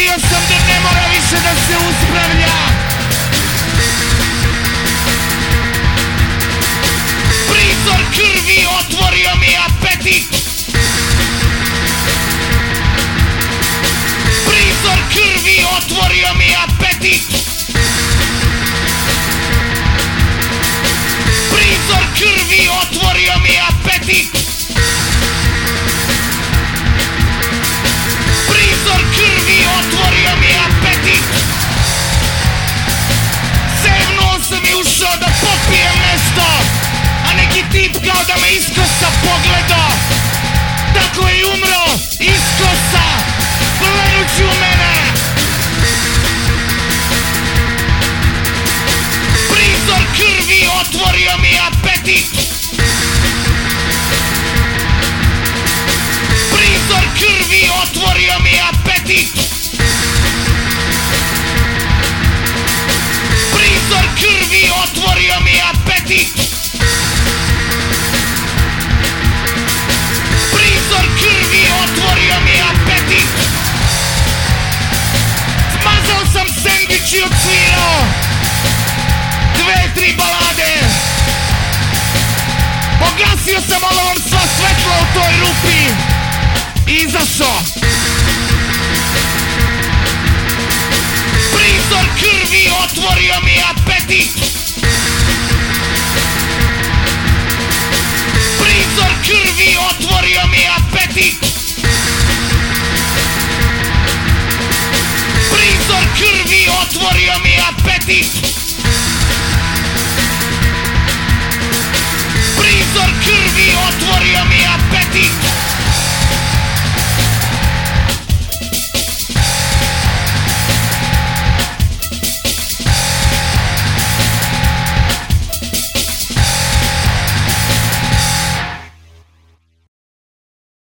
Sredio sam da ne mora više da se uspravlja. Prizor krvi otvorio mi apetit. Prizor krvi otvorio mi apetit. Prizor krvi otvorio mi apetit kao da me iskosa pogledo Tako je umro iskosa. Gledajući u mene. Prizor krvi otvorio mi apetit. Prizor krvi otvorio mi apetit. Prizor krvi otvorio mi apetit Pogasio sam olovom sva svetla u toj rupi. I izašao Prizor krvi otvorio mi apetit. Prizor krvi otvorio mi apetit. Prizor krvi otvorio mi apetit